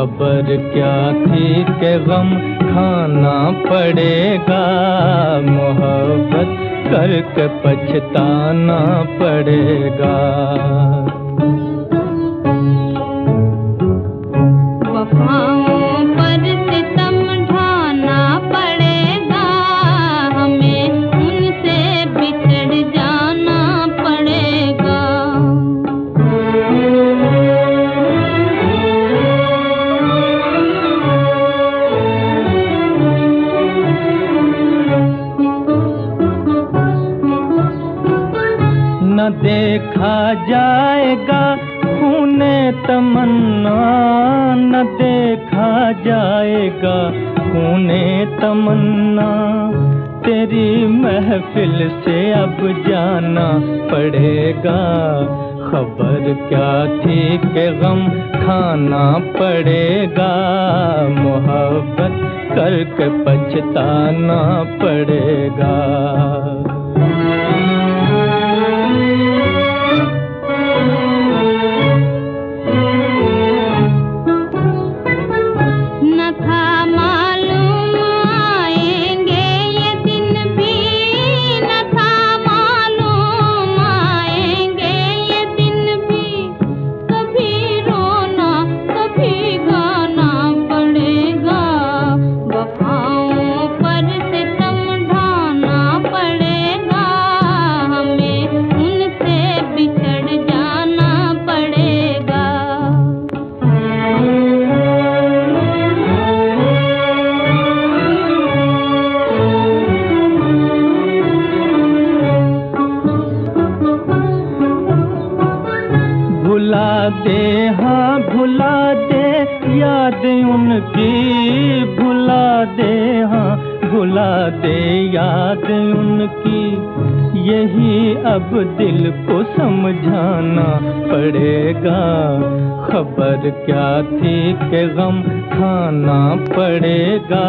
खबर क्या थी के गम खाना पड़ेगा? मोहब्बत करके पछताना पड़ेगा। देखा जाएगा, खूने तमन्ना न देखा जाएगा। खूने तमन्ना, तेरी महफिल से अब जाना पड़ेगा। खबर क्या थी के गम खाना पड़ेगा। मोहब्बत करके पछताना पड़ेगा। भुला दे हाँ भुला दे याद उनकी भुला दे हाँ भुला दे याद उनकी। यही अब दिल को समझाना पड़ेगा, खबर क्या थी के गम खाना पड़ेगा।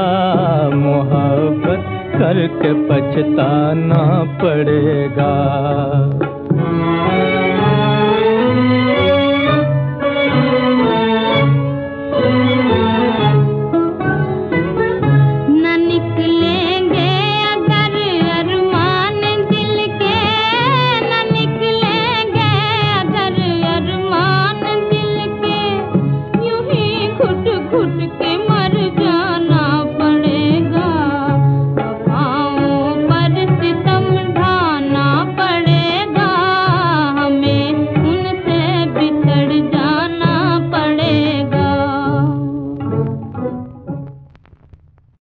मोहब्बत करके पछताना पड़ेगा।